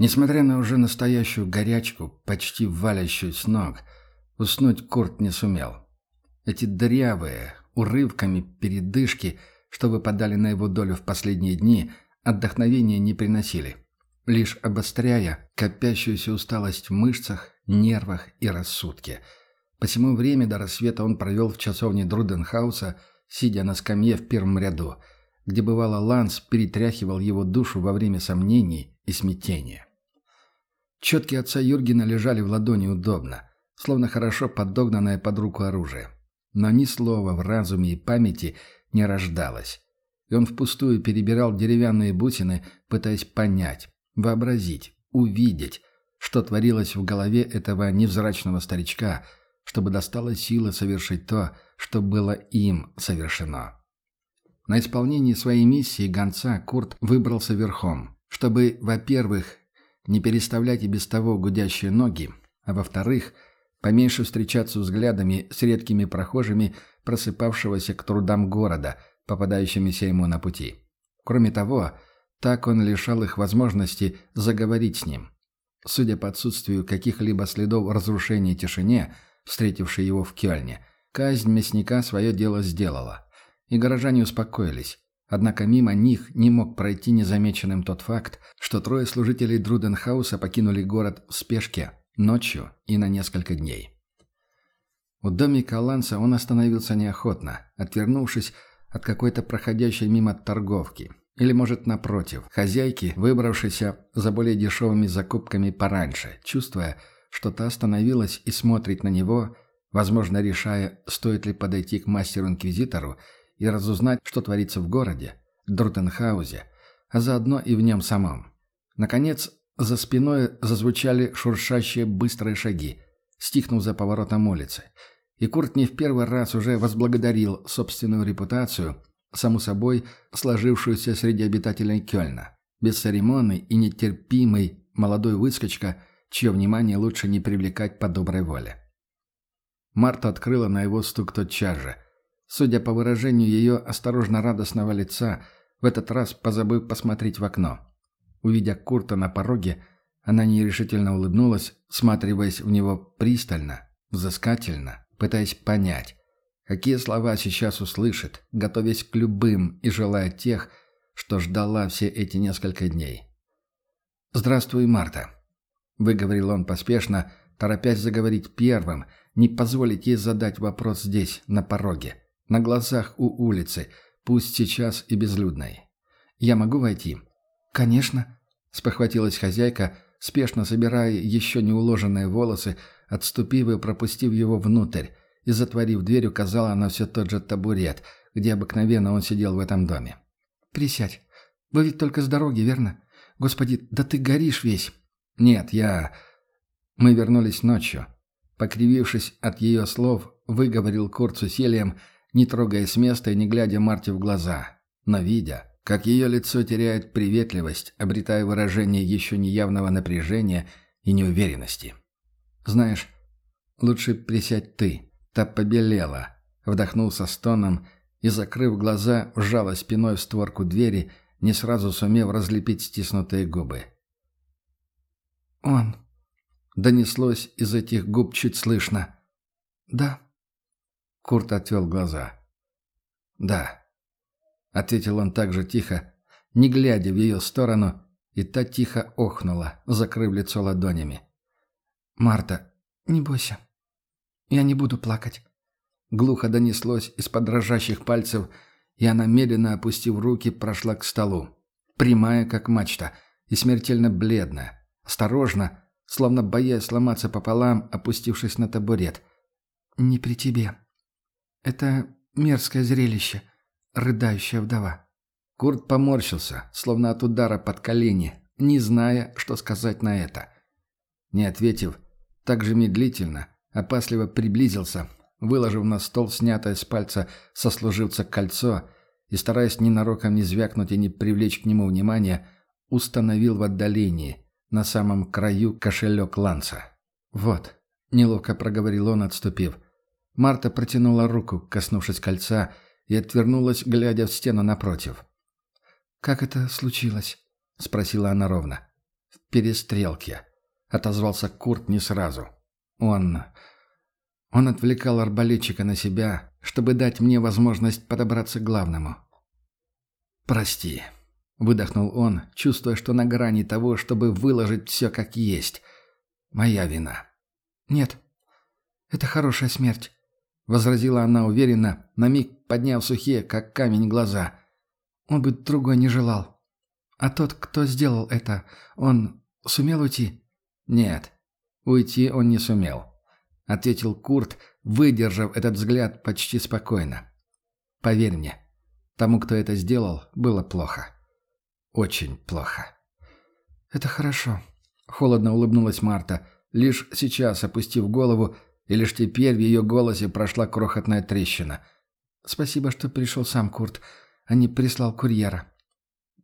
Несмотря на уже настоящую горячку, почти валящую с ног, уснуть Курт не сумел. Эти дырявые, урывками передышки, что выпадали на его долю в последние дни, отдохновения не приносили, лишь обостряя копящуюся усталость в мышцах, нервах и рассудке. Посему время до рассвета он провел в часовне Друденхауса, сидя на скамье в первом ряду, где бывало Ланс перетряхивал его душу во время сомнений и смятения. Четки отца Юргена лежали в ладони удобно, словно хорошо подогнанное под руку оружие. Но ни слова в разуме и памяти не рождалось. И он впустую перебирал деревянные бусины, пытаясь понять, вообразить, увидеть, что творилось в голове этого невзрачного старичка, чтобы достала сила совершить то, что было им совершено. На исполнении своей миссии гонца Курт выбрался верхом, чтобы, во-первых, не переставлять и без того гудящие ноги, а во-вторых, поменьше встречаться взглядами с редкими прохожими, просыпавшегося к трудам города, попадающимися ему на пути. Кроме того, так он лишал их возможности заговорить с ним. Судя по отсутствию каких-либо следов разрушения тишине, встретившей его в Кёльне, казнь мясника свое дело сделала. И горожане успокоились. Однако мимо них не мог пройти незамеченным тот факт, что трое служителей Друденхауса покинули город в спешке, ночью и на несколько дней. У домика Ланса он остановился неохотно, отвернувшись от какой-то проходящей мимо торговки. Или, может, напротив, хозяйки, выбравшейся за более дешевыми закупками пораньше, чувствуя, что та остановилась и смотрит на него, возможно, решая, стоит ли подойти к мастеру-инквизитору и разузнать, что творится в городе, Друтенхаузе, а заодно и в нем самом. Наконец, за спиной зазвучали шуршащие быстрые шаги, стихнув за поворотом улицы. И Курт не в первый раз уже возблагодарил собственную репутацию, саму собой сложившуюся среди обитателей Кёльна. Бесцеремонный и нетерпимый молодой выскочка, чье внимание лучше не привлекать по доброй воле. Марта открыла на его стук тотчас же – Судя по выражению ее осторожно радостного лица, в этот раз позабыв посмотреть в окно. Увидя Курта на пороге, она нерешительно улыбнулась, всматриваясь в него пристально, взыскательно, пытаясь понять, какие слова сейчас услышит, готовясь к любым и желая тех, что ждала все эти несколько дней. «Здравствуй, Марта», — выговорил он поспешно, торопясь заговорить первым, не позволить ей задать вопрос здесь, на пороге на глазах у улицы, пусть сейчас и безлюдной. «Я могу войти?» «Конечно», — спохватилась хозяйка, спешно собирая еще не уложенные волосы, отступив и пропустив его внутрь, и, затворив дверь, указала на все тот же табурет, где обыкновенно он сидел в этом доме. «Присядь. Вы ведь только с дороги, верно? Господи, да ты горишь весь!» «Нет, я...» Мы вернулись ночью. Покривившись от ее слов, выговорил Курт с усилием, не трогая с места и не глядя Марте в глаза, но видя, как ее лицо теряет приветливость, обретая выражение еще неявного напряжения и неуверенности. «Знаешь, лучше присядь ты». Та побелела, вдохнул со стоном и, закрыв глаза, вжала спиной в створку двери, не сразу сумев разлепить стиснутые губы. «Он...» — донеслось из этих губ чуть слышно. «Да», Курт отвел глаза. «Да», — ответил он так же тихо, не глядя в ее сторону, и та тихо охнула, закрыв лицо ладонями. «Марта, не бойся. Я не буду плакать». Глухо донеслось из-под дрожащих пальцев, и она, медленно опустив руки, прошла к столу. Прямая, как мачта, и смертельно бледная. Осторожно, словно боясь сломаться пополам, опустившись на табурет. «Не при тебе», это мерзкое зрелище. Рыдающая вдова. Курт поморщился, словно от удара под колени, не зная, что сказать на это. Не ответив, так же медлительно, опасливо приблизился, выложив на стол снятое с пальца сослуживца кольцо и, стараясь ненароком не звякнуть и не привлечь к нему внимания, установил в отдалении, на самом краю кошелек Ланса. «Вот», — неловко проговорил он, отступив, — Марта протянула руку, коснувшись кольца, и отвернулась, глядя в стену напротив. «Как это случилось?» — спросила она ровно. перестрелке», — отозвался Курт не сразу. «Он... он отвлекал арбалетчика на себя, чтобы дать мне возможность подобраться к главному». «Прости», — выдохнул он, чувствуя, что на грани того, чтобы выложить все как есть. «Моя вина». «Нет, это хорошая смерть», — возразила она уверенно, на миг подняв сухие, как камень, глаза. «Он бы другой не желал. А тот, кто сделал это, он сумел уйти?» «Нет, уйти он не сумел», — ответил Курт, выдержав этот взгляд почти спокойно. «Поверь мне, тому, кто это сделал, было плохо. Очень плохо». «Это хорошо», — холодно улыбнулась Марта, лишь сейчас опустив голову, и лишь теперь в ее голосе прошла крохотная трещина. «Спасибо, что пришел сам, Курт, а не прислал курьера.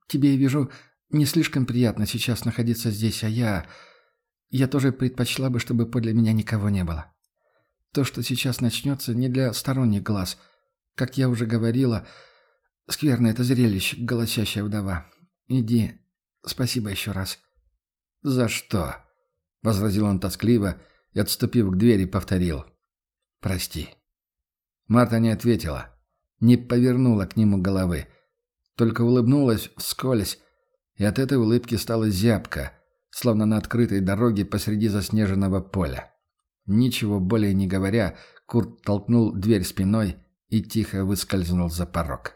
Тебе, я вижу, не слишком приятно сейчас находиться здесь, а я... Я тоже предпочла бы, чтобы подле меня никого не было. То, что сейчас начнется, не для сторонних глаз. Как я уже говорила, скверно это зрелище, голосящая вдова. Иди. Спасибо еще раз». «За что?» — возразил он тоскливо и, отступив к двери, повторил. «Прости». Марта не ответила, не повернула к нему головы, только улыбнулась вскользь, и от этой улыбки стала зябко, словно на открытой дороге посреди заснеженного поля. Ничего более не говоря, Курт толкнул дверь спиной и тихо выскользнул за порог.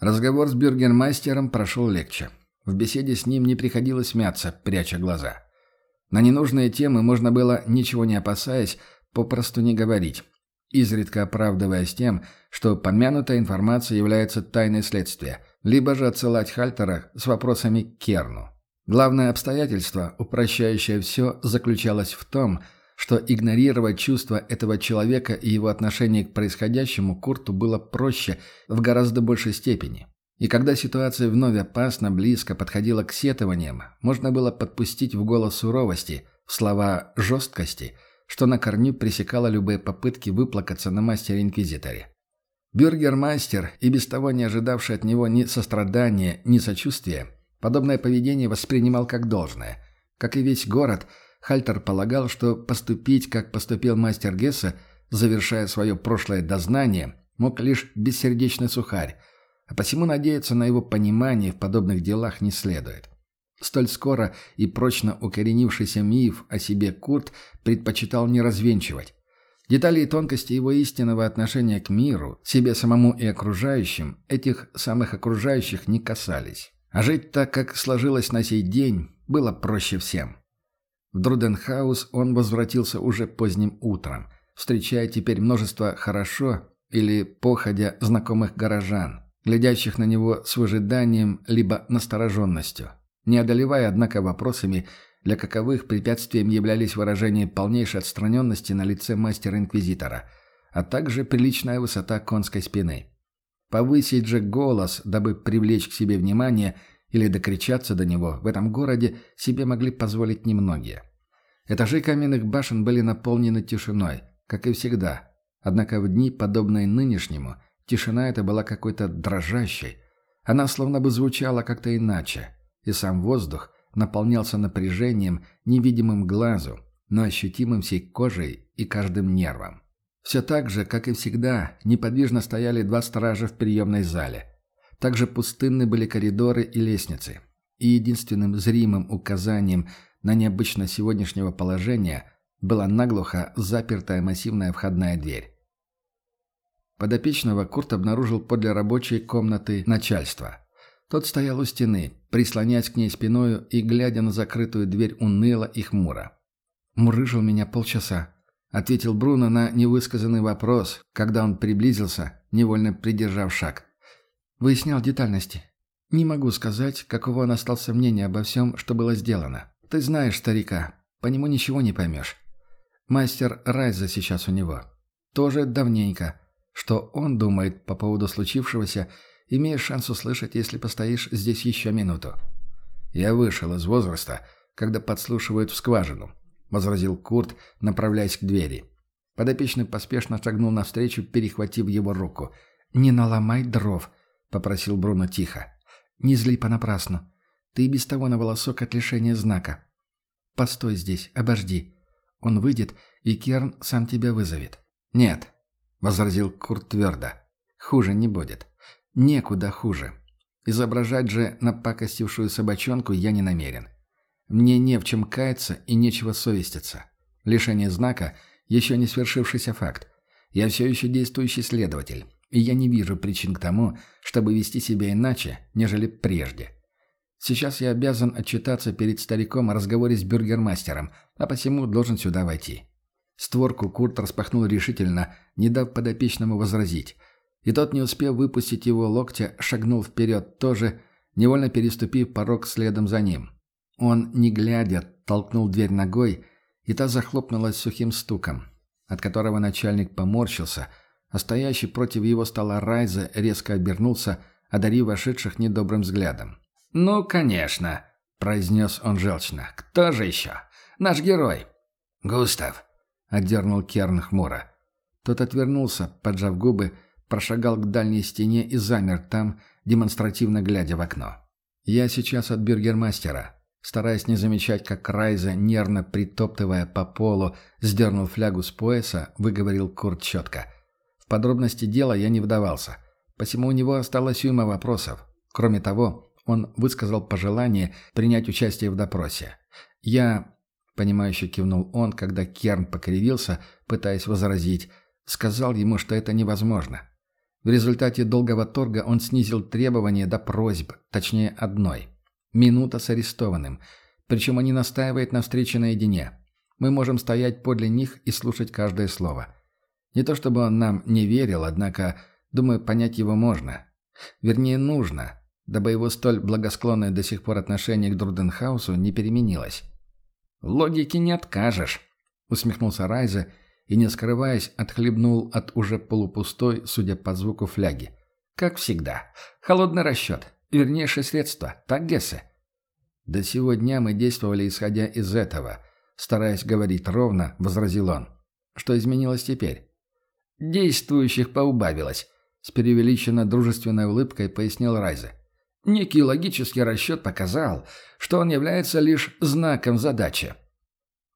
Разговор с бюргермастером прошел легче. В беседе с ним не приходилось мяться, пряча глаза. На ненужные темы можно было, ничего не опасаясь, попросту не говорить, изредка оправдываясь тем, что помянутая информация является тайной следствия, либо же отсылать Хальтера с вопросами к Керну. Главное обстоятельство, упрощающее все, заключалось в том, что игнорировать чувства этого человека и его отношение к происходящему Курту было проще в гораздо большей степени. И когда ситуация вновь опасно близко подходила к сетованиям, можно было подпустить в голос суровости, в слова жесткости, что на корню пресекало любые попытки выплакаться на мастере-инквизиторе. Бюргермастер, и без того не ожидавший от него ни сострадания, ни сочувствия, подобное поведение воспринимал как должное. Как и весь город, Хальтер полагал, что поступить, как поступил мастер Гесса, завершая свое прошлое дознание, мог лишь бессердечный сухарь, а посему надеяться на его понимание в подобных делах не следует. Столь скоро и прочно укоренившийся миф о себе Курт предпочитал не развенчивать. Детали и тонкости его истинного отношения к миру, себе самому и окружающим, этих самых окружающих не касались. А жить так, как сложилось на сей день, было проще всем. В Друденхаус он возвратился уже поздним утром, встречая теперь множество хорошо или походя знакомых горожан, глядящих на него с выжиданием либо настороженностью, не одолевая, однако, вопросами, для каковых препятствием являлись выражения полнейшей отстраненности на лице мастера-инквизитора, а также приличная высота конской спины. Повысить же голос, дабы привлечь к себе внимание или докричаться до него, в этом городе себе могли позволить немногие. Этажи каменных башен были наполнены тишиной, как и всегда, однако в дни, подобные нынешнему – Тишина эта была какой-то дрожащей. Она словно бы звучала как-то иначе. И сам воздух наполнялся напряжением, невидимым глазу, но ощутимым всей кожей и каждым нервом. Все так же, как и всегда, неподвижно стояли два стража в приемной зале. Также пустынны были коридоры и лестницы. И единственным зримым указанием на необычно сегодняшнего положения была наглухо запертая массивная входная дверь. Подопечного Курт обнаружил подле рабочей комнаты начальства. Тот стоял у стены, прислоняясь к ней спиною и глядя на закрытую дверь уныло и хмуро. «Мурыжил меня полчаса», — ответил Бруно на невысказанный вопрос, когда он приблизился, невольно придержав шаг. «Выяснял детальности. Не могу сказать, каково он остался мнение обо всем, что было сделано. Ты знаешь старика, по нему ничего не поймешь. Мастер Райза сейчас у него. Тоже давненько. Что он думает по поводу случившегося, имеешь шанс услышать, если постоишь здесь еще минуту. «Я вышел из возраста, когда подслушивают в скважину», — возразил Курт, направляясь к двери. Подопечный поспешно шагнул навстречу, перехватив его руку. «Не наломай дров», — попросил Бруно тихо. «Не зли понапрасну. Ты и без того на волосок от лишения знака. Постой здесь, обожди. Он выйдет, и Керн сам тебя вызовет». «Нет», — возразил Курт твердо. «Хуже не будет. Некуда хуже. Изображать же напакостившую собачонку я не намерен. Мне не в чем каяться и нечего совеститься. Лишение знака – еще не свершившийся факт. Я все еще действующий следователь, и я не вижу причин к тому, чтобы вести себя иначе, нежели прежде. Сейчас я обязан отчитаться перед стариком о разговоре с бюргермастером, а посему должен сюда войти. Створку Курт распахнул решительно, не дав подопечному возразить. И тот, не успев выпустить его локтя, шагнул вперед тоже, невольно переступив порог следом за ним. Он, не глядя, толкнул дверь ногой, и та захлопнулась сухим стуком, от которого начальник поморщился, а стоящий против его стола Райза резко обернулся, одарив вошедших недобрым взглядом. «Ну, конечно», — произнес он желчно. «Кто же еще? Наш герой». «Густав», — отдернул Керн хмуро. Тот отвернулся, поджав губы, прошагал к дальней стене и замер там, демонстративно глядя в окно. «Я сейчас от бюргермастера», Стараясь не замечать, как Райза, нервно притоптывая по полу, сдернул флягу с пояса, выговорил Курт четко. В подробности дела я не вдавался, посему у него осталось уйма вопросов. Кроме того, он высказал пожелание принять участие в допросе. «Я...» — понимающе кивнул он, когда Керн покривился, пытаясь возразить, сказал ему, что это невозможно. В результате долгого торга он снизил требования до просьб, точнее одной. Минута с арестованным. Причем они настаивают на встрече наедине. Мы можем стоять подле них и слушать каждое слово. Не то чтобы он нам не верил, однако, думаю, понять его можно. Вернее, нужно дабы его столь благосклонное до сих пор отношение к Друденхаусу не переменилось. «Логики не откажешь», — усмехнулся Райзе и, не скрываясь, отхлебнул от уже полупустой, судя по звуку, фляги. «Как всегда. Холодный расчет. Вернейшее средство. Так, Гессе?» «До сего дня мы действовали, исходя из этого», — стараясь говорить ровно, возразил он. «Что изменилось теперь?» «Действующих поубавилось», — с преувеличенно дружественной улыбкой пояснил Райзе. Некий логический расчет показал, что он является лишь знаком задачи.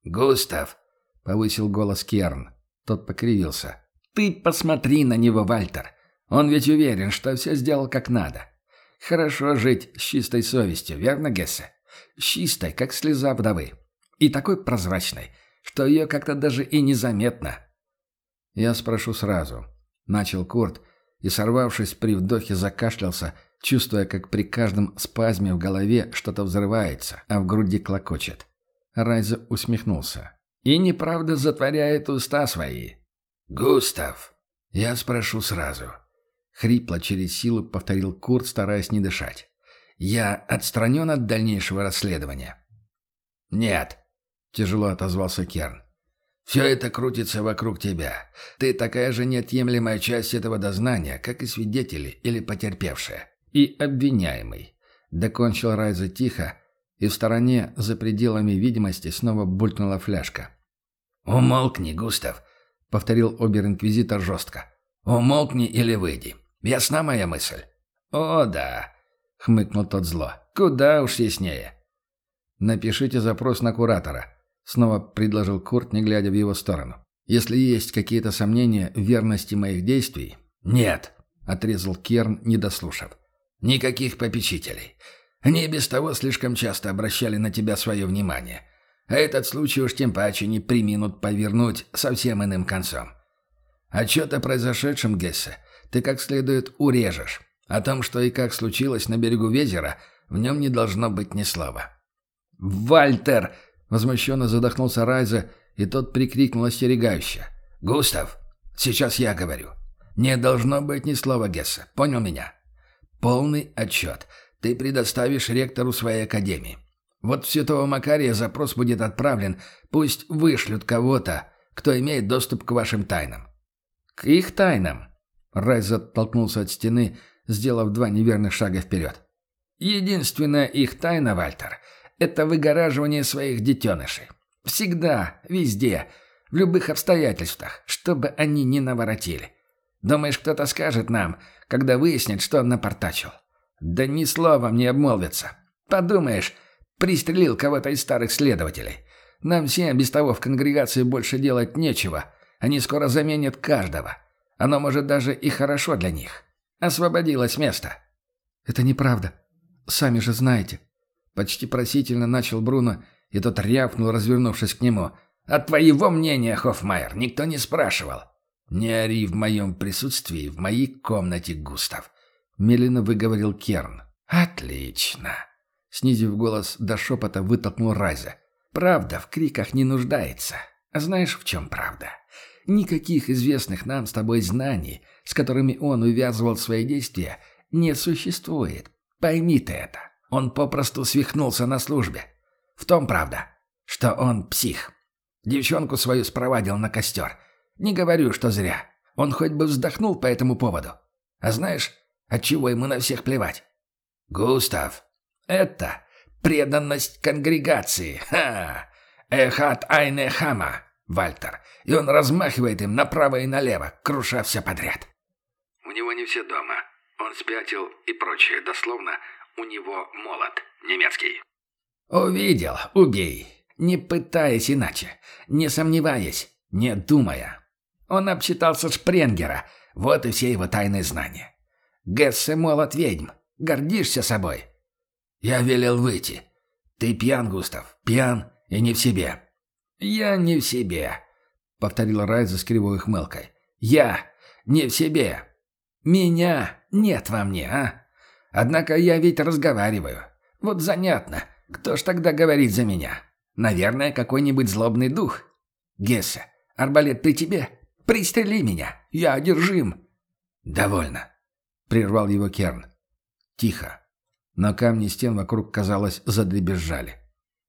«Густав», — повысил голос Керн. Тот покривился. «Ты посмотри на него, Вальтер. Он ведь уверен, что все сделал как надо. Хорошо жить с чистой совестью, верно, Гессе? С чистой, как слеза вдовы. И такой прозрачной, что ее как-то даже и незаметно». «Я спрошу сразу», — начал Курт, и, сорвавшись при вдохе, закашлялся, — чувствуя, как при каждом спазме в голове что-то взрывается, а в груди клокочет. Райза усмехнулся. «И неправда затворяет уста свои». «Густав, я спрошу сразу». Хрипло через силу повторил Курт, стараясь не дышать. «Я отстранен от дальнейшего расследования?» «Нет», — тяжело отозвался Керн. «Все это крутится вокруг тебя. Ты такая же неотъемлемая часть этого дознания, как и свидетели или потерпевшие и обвиняемый. Докончил Райза тихо, и в стороне, за пределами видимости, снова булькнула фляжка. «Умолкни, Густав», — повторил обер-инквизитор жестко. «Умолкни или выйди. Ясна моя мысль?» «О, да», — хмыкнул тот зло. «Куда уж яснее». «Напишите запрос на куратора», — снова предложил Курт, не глядя в его сторону. «Если есть какие-то сомнения в верности моих действий...» «Нет», — отрезал Керн, не дослушав. Никаких попечителей. Они без того слишком часто обращали на тебя свое внимание. А этот случай уж тем паче не приминут повернуть совсем иным концом. Отчет о произошедшем, Гессе, ты как следует урежешь. О том, что и как случилось на берегу Везера, в нем не должно быть ни слова. «Вальтер!» — возмущенно задохнулся Райза, и тот прикрикнул остерегающе. «Густав, сейчас я говорю. Не должно быть ни слова, Гессе. Понял меня?» Полный отчет. Ты предоставишь ректору своей академии. Вот в Святого Макария запрос будет отправлен. Пусть вышлют кого-то, кто имеет доступ к вашим тайнам». «К их тайнам?» Райз оттолкнулся от стены, сделав два неверных шага вперед. «Единственная их тайна, Вальтер, это выгораживание своих детенышей. Всегда, везде, в любых обстоятельствах, чтобы они не наворотили. Думаешь, кто-то скажет нам, когда выяснит, что он напортачил? Да ни словом не обмолвится. Подумаешь, пристрелил кого-то из старых следователей. Нам всем без того в конгрегации больше делать нечего. Они скоро заменят каждого. Оно может даже и хорошо для них. Освободилось место». «Это неправда. Сами же знаете». Почти просительно начал Бруно, и тот рявкнул, развернувшись к нему. «От твоего мнения, Хоффмайер, никто не спрашивал». «Не ори в моем присутствии в моей комнате, Густав», — медленно выговорил Керн. «Отлично!» Снизив голос до шепота, вытолкнул Райза. «Правда в криках не нуждается. А знаешь, в чем правда? Никаких известных нам с тобой знаний, с которыми он увязывал свои действия, не существует. Пойми ты это. Он попросту свихнулся на службе. В том правда, что он псих. Девчонку свою спровадил на костер. Не говорю, что зря. Он хоть бы вздохнул по этому поводу. А знаешь, отчего ему на всех плевать? Густав, это преданность конгрегации. Ха! Эхат айне хама, Вальтер. И он размахивает им направо и налево, круша все подряд. У него не все дома. Он спятил и прочее. Дословно, у него молот. Немецкий. Увидел, убей. Не пытаясь иначе. Не сомневаясь. Не думая. Он обчитался Шпренгера. Вот и все его тайные знания. Гессе молот ведьм. Гордишься собой? Я велел выйти. Ты пьян, Густав. Пьян и не в себе. Я не в себе. Повторил Райза с кривой хмылкой. Я не в себе. Меня нет во мне, а? Однако я ведь разговариваю. Вот занятно, кто ж тогда говорит за меня? Наверное, какой-нибудь злобный дух. Гесса, арбалет при тебе? Пристрели меня, я одержим. Довольно, прервал его Керн. Тихо. Но камни стен вокруг, казалось, задребезжали.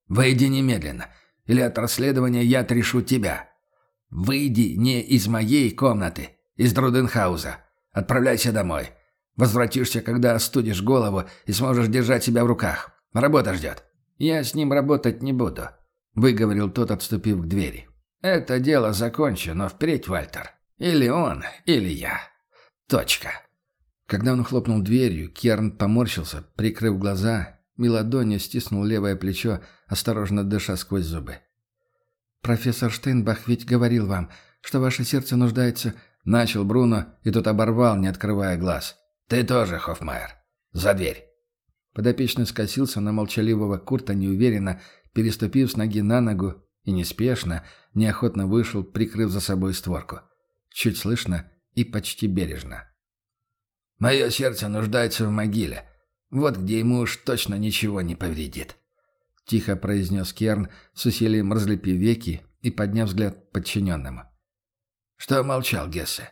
«Выйди немедленно, или от расследования я отрешу тебя. Выйди не из моей комнаты, из Друденхауза. Отправляйся домой. Возвратишься, когда остудишь голову и сможешь держать себя в руках. Работа ждет». «Я с ним работать не буду», — выговорил тот, отступив к двери. «Это дело закончено впредь, Вальтер. Или он, или я. Точка». Когда он хлопнул дверью, Керн поморщился, прикрыв глаза, и стиснул левое плечо, осторожно дыша сквозь зубы. «Профессор Штейнбах ведь говорил вам, что ваше сердце нуждается...» Начал Бруно, и тут оборвал, не открывая глаз. «Ты тоже, Хоффмайер. За дверь!» Подопечный скосился на молчаливого Курта неуверенно, переступив с ноги на ногу, и неспешно, неохотно вышел, прикрыв за собой створку. Чуть слышно и почти бережно. «Мое сердце нуждается в могиле. Вот где ему уж точно ничего не повредит», — тихо произнес Керн, с усилием разлепив веки и подняв взгляд подчиненному. «Что молчал Гессе?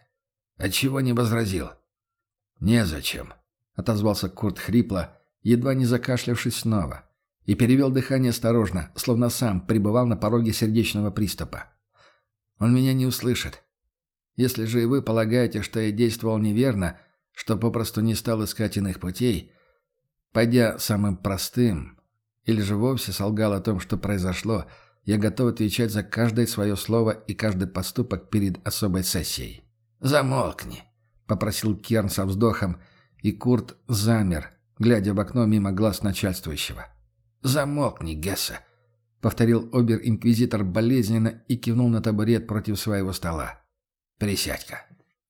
Отчего не возразил?» «Незачем», — отозвался Курт хрипло, едва не закашлявшись снова, и перевел дыхание осторожно, словно сам пребывал на пороге сердечного приступа. «Он меня не услышит. Если же и вы полагаете, что я действовал неверно, что попросту не стал искать иных путей, пойдя самым простым, или же вовсе солгал о том, что произошло, я готов отвечать за каждое свое слово и каждый поступок перед особой сессией». «Замолкни», — попросил Керн со вздохом, и Курт замер, глядя в окно мимо глаз начальствующего. «Замолкни, Гесса», — повторил обер-инквизитор болезненно и кивнул на табурет против своего стола. «Присядь-ка».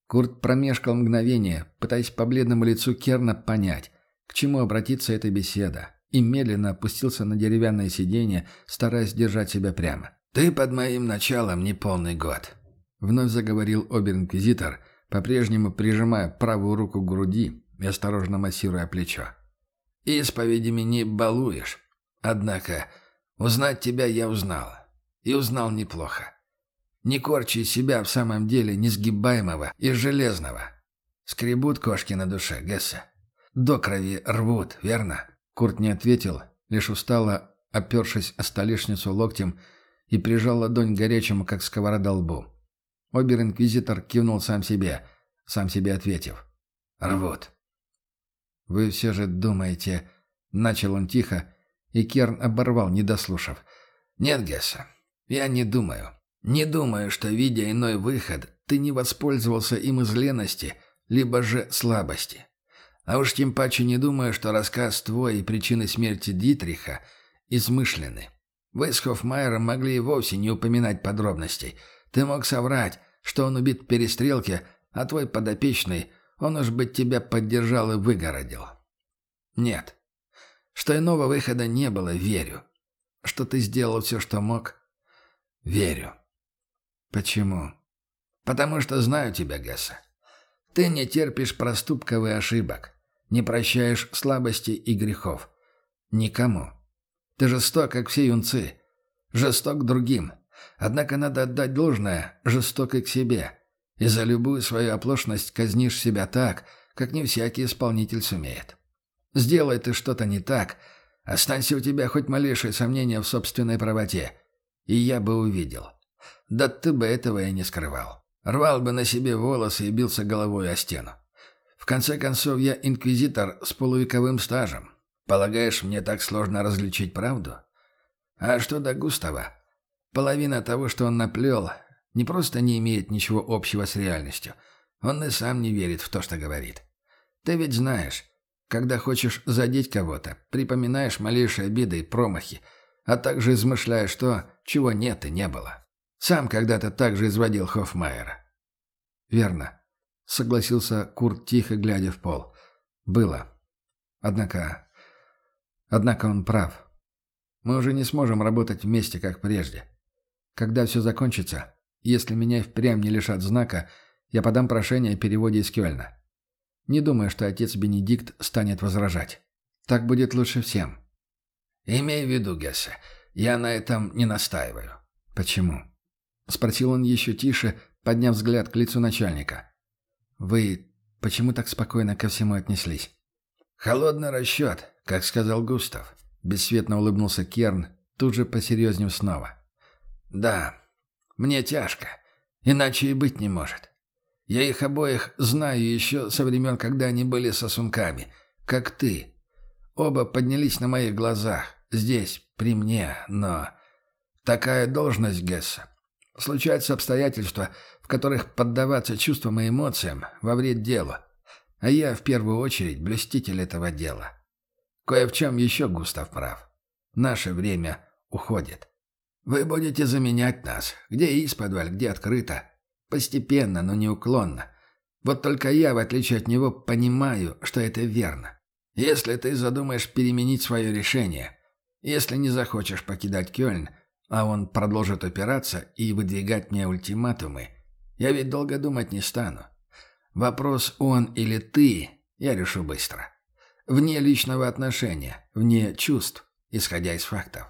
Курт промешкал мгновение, пытаясь по бледному лицу Керна понять, к чему обратиться эта беседа, и медленно опустился на деревянное сиденье, стараясь держать себя прямо. «Ты под моим началом не полный год», — вновь заговорил обер-инквизитор, по-прежнему прижимая правую руку к груди и осторожно массируя плечо. «Исповедями не балуешь. Однако узнать тебя я узнал. И узнал неплохо. Не корчи себя в самом деле несгибаемого и железного. Скребут кошки на душе, Гесса. До крови рвут, верно?» Курт не ответил, лишь устало, опершись о столешницу локтем, и прижал ладонь горячему, как сковорода лбу. Обер-инквизитор кивнул сам себе, сам себе ответив. «Рвут». «Вы все же думаете...» — начал он тихо, и Керн оборвал, не дослушав. «Нет, Гесса, я не думаю. Не думаю, что, видя иной выход, ты не воспользовался им из лености, либо же слабости. А уж тем паче не думаю, что рассказ твой и причины смерти Дитриха измышлены. Вы с Хоффмайером могли и вовсе не упоминать подробностей. Ты мог соврать, что он убит в перестрелке, а твой подопечный, он уж бы тебя поддержал и выгородил. Нет. Что иного выхода не было, верю. Что ты сделал все, что мог, верю. Почему? Потому что знаю тебя, Гесса. Ты не терпишь проступков и ошибок, не прощаешь слабостей и грехов. Никому. Ты жесток, как все юнцы. Жесток другим. Однако надо отдать должное, жесток и к себе. И за любую свою оплошность казнишь себя так, как не всякий исполнитель сумеет. Сделай ты что-то не так, останься у тебя хоть малейшее сомнение в собственной правоте, и я бы увидел. Да ты бы этого и не скрывал. Рвал бы на себе волосы и бился головой о стену. В конце концов, я инквизитор с полувековым стажем. Полагаешь, мне так сложно различить правду? А что до Густава? Половина того, что он наплел, не просто не имеет ничего общего с реальностью. Он и сам не верит в то, что говорит. Ты ведь знаешь, когда хочешь задеть кого-то, припоминаешь малейшие обиды и промахи, а также измышляешь то, чего нет и не было. Сам когда-то так же изводил Хоффмайера. «Верно», — согласился Курт, тихо глядя в пол. «Было. Однако... Однако он прав. Мы уже не сможем работать вместе, как прежде. Когда все закончится, если меня и впрямь не лишат знака, я подам прошение о переводе из Кёльна. Не думаю, что отец Бенедикт станет возражать. Так будет лучше всем». «Имей в виду, Гессе, я на этом не настаиваю». «Почему?» — спросил он еще тише, подняв взгляд к лицу начальника. «Вы почему так спокойно ко всему отнеслись?» «Холодный расчет, как сказал Густав», — бесцветно улыбнулся Керн, тут же посерьезнев снова. «Да, мне тяжко, иначе и быть не может. Я их обоих знаю еще со времен, когда они были сосунками, как ты. Оба поднялись на моих глазах, здесь, при мне, но... Такая должность, Гесса, Случаются обстоятельства, в которых поддаваться чувствам и эмоциям во вред делу. А я, в первую очередь, блюститель этого дела. Кое в чем еще Густав прав. Наше время уходит. Вы будете заменять нас, где исподволь, где открыто. Постепенно, но неуклонно. Вот только я, в отличие от него, понимаю, что это верно. Если ты задумаешь переменить свое решение, если не захочешь покидать Кёльн, а он продолжит опираться и выдвигать мне ультиматумы, я ведь долго думать не стану. Вопрос «он» или «ты» я решу быстро. Вне личного отношения, вне чувств, исходя из фактов.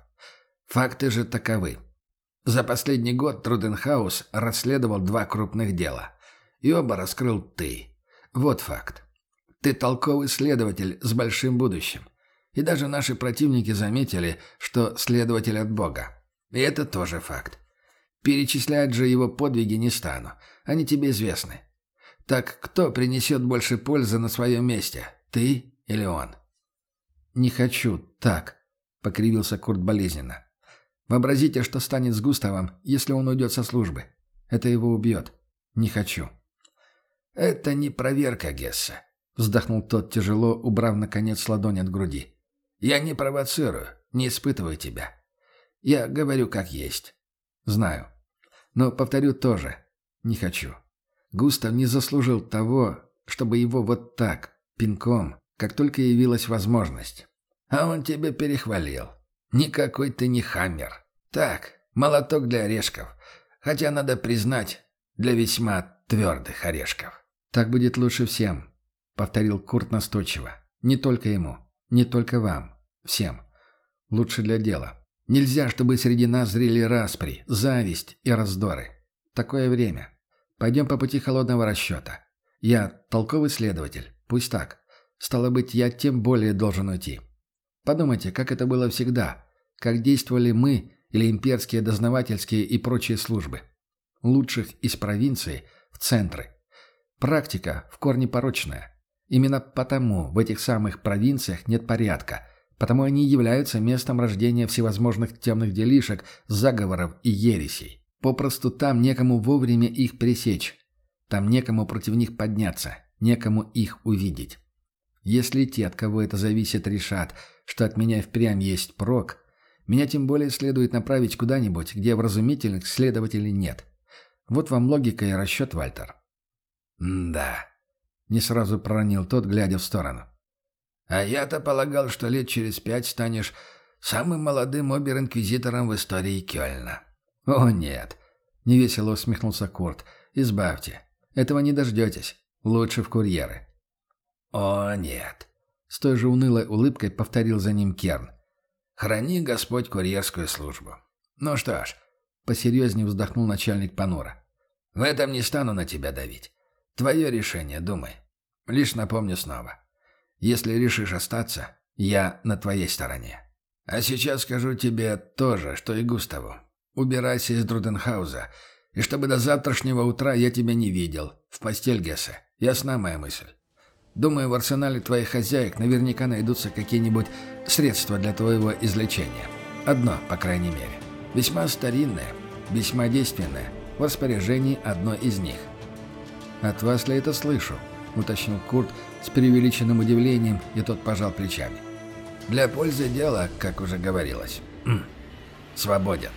Факты же таковы. За последний год Труденхаус расследовал два крупных дела. И оба раскрыл ты. Вот факт. Ты толковый следователь с большим будущим. И даже наши противники заметили, что следователь от Бога. И это тоже факт. Перечислять же его подвиги не стану. Они тебе известны. Так кто принесет больше пользы на своем месте? Ты или он? «Не хочу. Так», — покривился Курт болезненно. «Вообразите, что станет с Густавом, если он уйдет со службы. Это его убьет. Не хочу». «Это не проверка, Гесса», — вздохнул тот тяжело, убрав, наконец, ладонь от груди. «Я не провоцирую, не испытываю тебя. Я говорю как есть. Знаю. Но повторю тоже. Не хочу. Густав не заслужил того, чтобы его вот так, пинком, как только явилась возможность. А он тебя перехвалил. Никакой ты не хаммер. Так, молоток для орешков. Хотя, надо признать, для весьма твердых орешков. «Так будет лучше всем», — повторил Курт настойчиво. «Не только ему. Не только вам. Всем. Лучше для дела. Нельзя, чтобы среди нас зрели распри, зависть и раздоры. Такое время. Пойдем по пути холодного расчета. Я толковый следователь. Пусть так. Стало быть, я тем более должен уйти. Подумайте, как это было всегда. Как действовали мы или имперские дознавательские и прочие службы. Лучших из провинции в центры. Практика в корне порочная. Именно потому в этих самых провинциях нет порядка – Потому они являются местом рождения всевозможных темных делишек, заговоров и ересей. Попросту там некому вовремя их пресечь. Там некому против них подняться, некому их увидеть. Если те, от кого это зависит, решат, что от меня впрямь есть прок, меня тем более следует направить куда-нибудь, где вразумительных следователей нет. Вот вам логика и расчет, Вальтер. «Да», — не сразу проронил тот, глядя в сторону. «А я-то полагал, что лет через пять станешь самым молодым обер-инквизитором в истории Кёльна». «О, нет», — невесело усмехнулся Курт. «Избавьте. Этого не дождетесь. Лучше в курьеры». «О, нет», — с той же унылой улыбкой повторил за ним Керн. «Храни Господь курьерскую службу. Ну что ж», — посерьезнее вздохнул начальник Панура. «В этом не стану на тебя давить. Твое решение, думай. Лишь напомню снова. Если решишь остаться, я на твоей стороне. А сейчас скажу тебе то же, что и Густаву. Убирайся из Друденхауза, и чтобы до завтрашнего утра я тебя не видел. В постель, Гессе. Ясна моя мысль. Думаю, в арсенале твоих хозяек наверняка найдутся какие-нибудь средства для твоего излечения. Одно, по крайней мере. Весьма старинное, весьма действенное. В распоряжении одно из них. «От вас ли это слышу?» — уточнил Курт с преувеличенным удивлением, и тот пожал плечами. «Для пользы дела, как уже говорилось. Свободен».